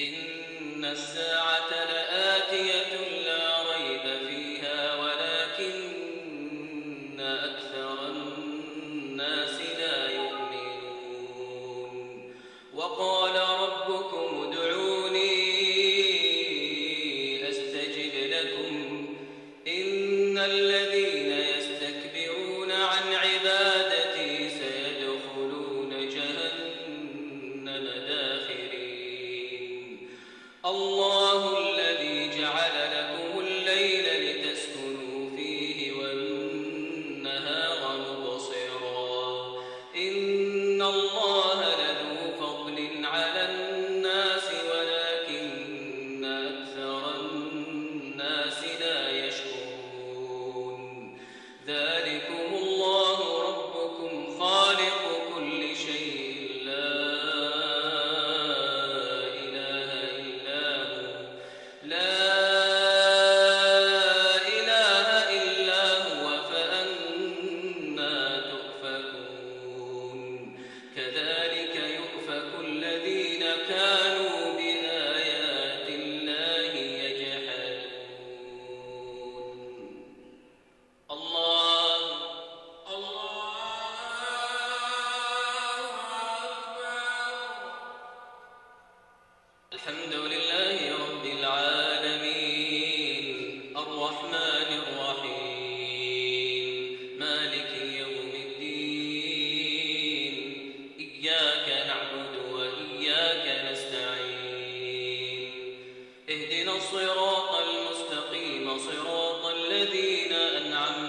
إن الساعة لآتية لا ريب فيها ولكن أكثر Allah إنك أنعمنا